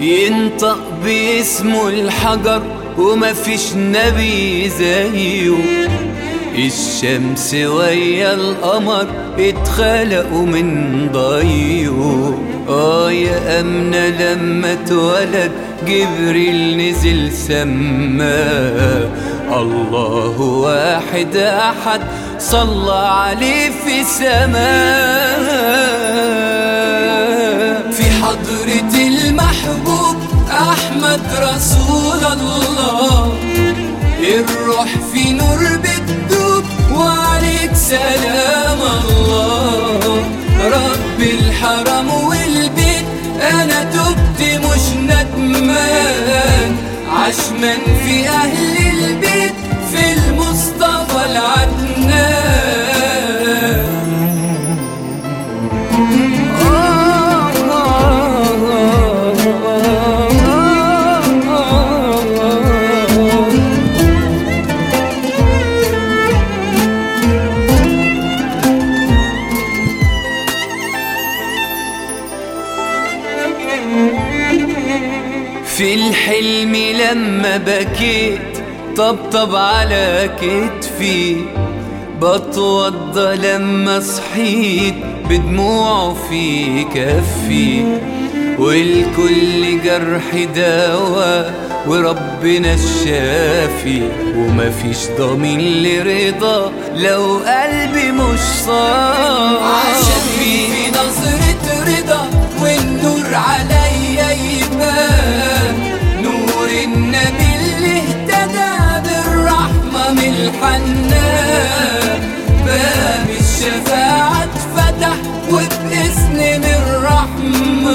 ينطق باسمه الحجر ومفيش نبي زيه. الشمس ويا القمر اتخلقوا من ضيه آه يا أمنة لما اتولد جبريل نزل سماه الله واحد أحد صلى عليه في سماه في حضرة المحبوب أحمد رسول الله. الروح في نور وعليك سلام الله. رب الحرم والبيت أنا تبت مش ندمان عشمان في أهل البيت في في الحلم لما بكيت طبطب على كتفي. بتوضى لما صحيت بدموعه في كفي. والكل جرح دوا وربنا الشافي. ومفيش ضمين لرضا لو قلبي مش صافي. باب الشفاعة اتفتح وباسم من الرحمن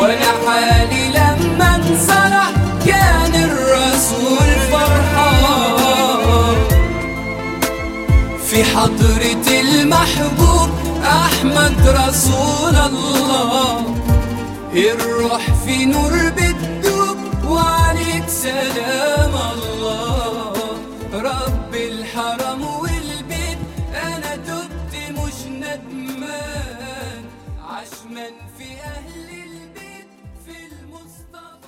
وأنا حالي لما انصرح كان الرسول فرحان في حضرة المحبوب أحمد رسول الله. الروح في نور بتدوب وعليك سلام الله. رب الحرم عشمان في أهل البيت في المصطفى.